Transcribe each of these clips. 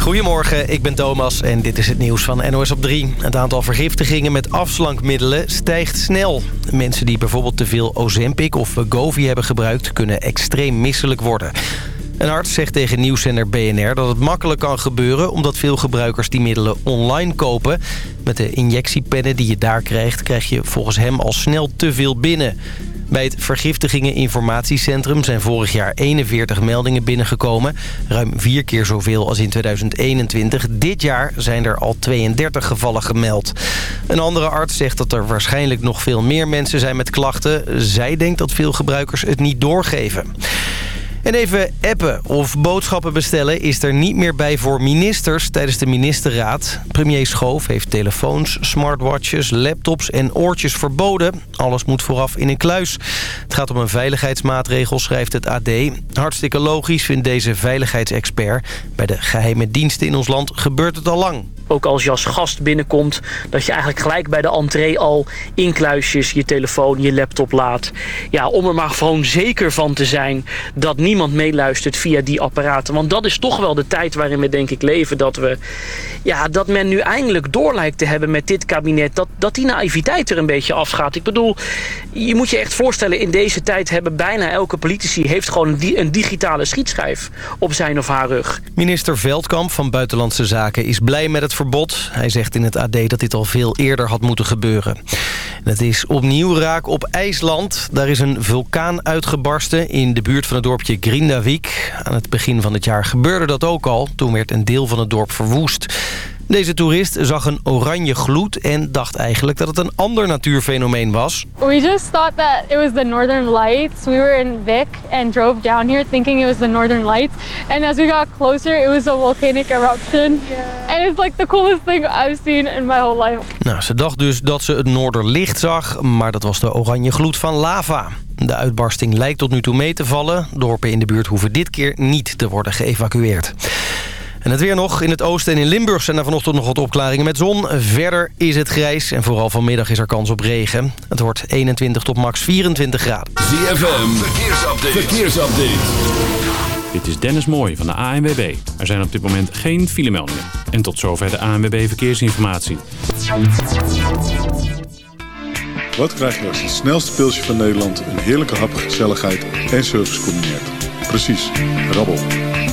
Goedemorgen, ik ben Thomas en dit is het nieuws van NOS op 3. Het aantal vergiftigingen met afslankmiddelen stijgt snel. Mensen die bijvoorbeeld te veel Ozempic of Wegovy hebben gebruikt... kunnen extreem misselijk worden. Een arts zegt tegen nieuwszender BNR dat het makkelijk kan gebeuren... omdat veel gebruikers die middelen online kopen. Met de injectiepennen die je daar krijgt... krijg je volgens hem al snel te veel binnen. Bij het Vergiftigingen Informatiecentrum zijn vorig jaar 41 meldingen binnengekomen. Ruim vier keer zoveel als in 2021. Dit jaar zijn er al 32 gevallen gemeld. Een andere arts zegt dat er waarschijnlijk nog veel meer mensen zijn met klachten. Zij denkt dat veel gebruikers het niet doorgeven. En even appen of boodschappen bestellen is er niet meer bij voor ministers tijdens de ministerraad. Premier Schoof heeft telefoons, smartwatches, laptops en oortjes verboden. Alles moet vooraf in een kluis. Het gaat om een veiligheidsmaatregel, schrijft het AD. Hartstikke logisch vindt deze veiligheidsexpert. Bij de geheime diensten in ons land gebeurt het al lang ook als je als gast binnenkomt... dat je eigenlijk gelijk bij de entree al in kluisjes je telefoon, je laptop laat. Ja, om er maar gewoon zeker van te zijn dat niemand meeluistert via die apparaten. Want dat is toch wel de tijd waarin we denk ik leven. Dat, we, ja, dat men nu eindelijk door lijkt te hebben met dit kabinet. Dat, dat die naïviteit er een beetje afgaat. Ik bedoel, je moet je echt voorstellen... in deze tijd hebben bijna elke politici... heeft gewoon een digitale schietschijf op zijn of haar rug. Minister Veldkamp van Buitenlandse Zaken is blij met het verbod. Hij zegt in het AD dat dit al veel eerder had moeten gebeuren. het is opnieuw raak op IJsland. Daar is een vulkaan uitgebarsten in de buurt van het dorpje Grindavik. Aan het begin van het jaar gebeurde dat ook al. Toen werd een deel van het dorp verwoest. Deze toerist zag een oranje gloed en dacht eigenlijk dat het een ander natuurfenomeen was. We just thought that it was the northern lights. We were in Vic and drove down here thinking it was the northern lights. And as we got closer, it was a volcanic eruption. Yeah. And it's like the coolest thing I've seen in my whole life. Nou, ze dacht dus dat ze het noorderlicht zag, maar dat was de oranje gloed van lava. De uitbarsting lijkt tot nu toe mee te vallen. Dorpen in de buurt hoeven dit keer niet te worden geëvacueerd. En het weer nog. In het oosten en in Limburg zijn er vanochtend nog wat opklaringen met zon. Verder is het grijs en vooral vanmiddag is er kans op regen. Het wordt 21 tot max 24 graden. ZFM, verkeersupdate. verkeersupdate. Dit is Dennis Mooij van de ANWB. Er zijn op dit moment geen filemeldingen. En tot zover de ANWB Verkeersinformatie. Wat krijg je als het snelste pilsje van Nederland... een heerlijke hap, gezelligheid en service combineert? Precies, rabbel.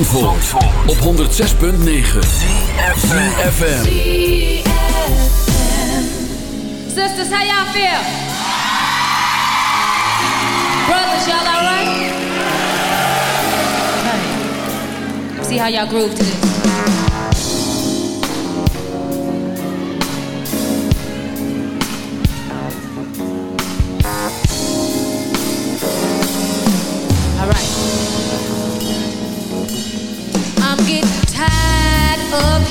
Op 106.9 CFFM Sisters, how y'all feel? Brothers, y'all alright? Right. See how y'all groove to this.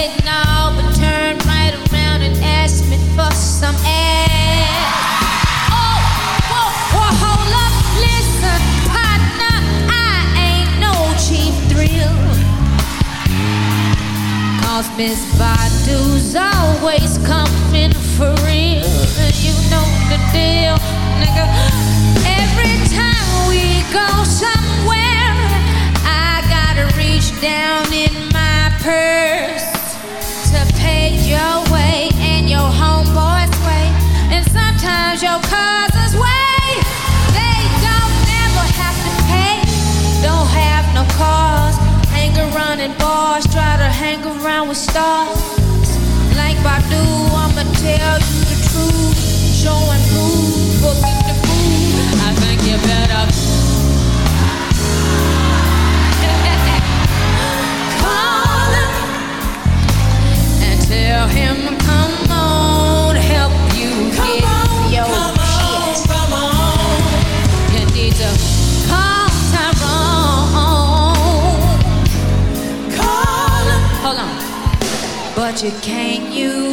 but turn right around and ask me for some ass. Oh, whoa, whoa, hold up, listen, partner, I ain't no cheap thrill. Cause Miss Badu's always coming for real. You know the deal, nigga. Every time we go somewhere, I gotta reach down in my purse your cousin's way. They don't never have to pay, don't have no cars. Hang around in bars, try to hang around with stars. Like Badu, I'ma tell you the truth. Show and prove, booking the food. I think you better. Call him and tell him, come can't you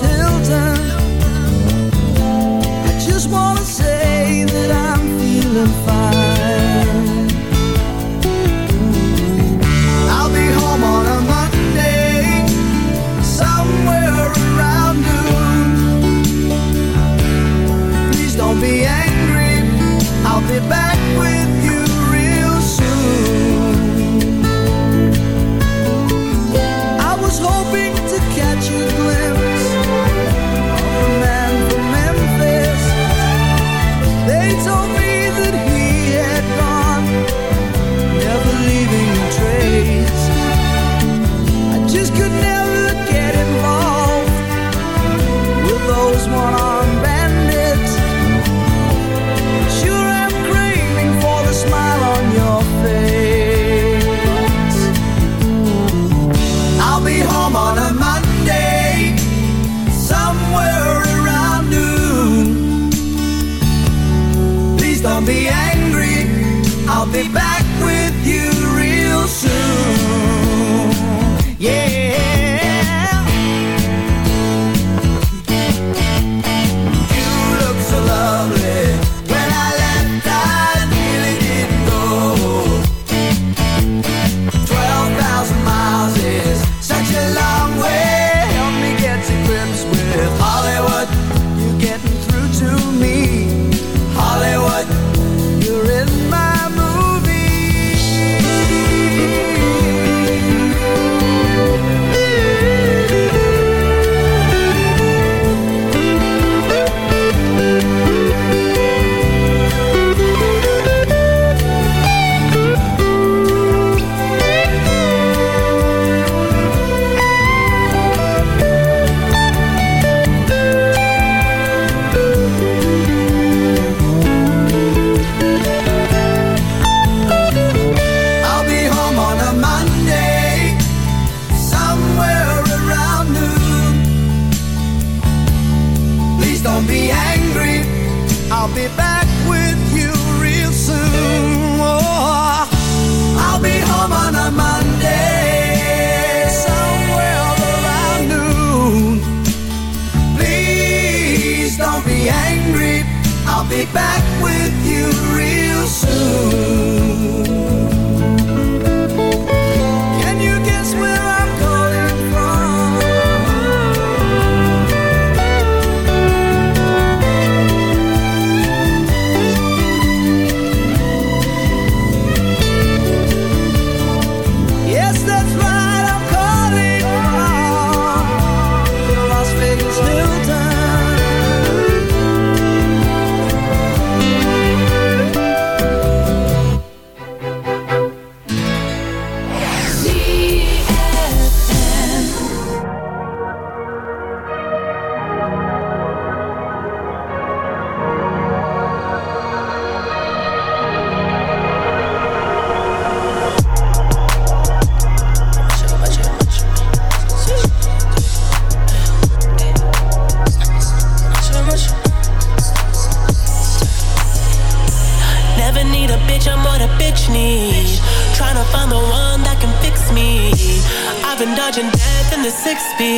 Hilton.